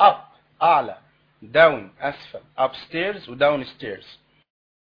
up اعلى down اسفل upstairs و downstairs.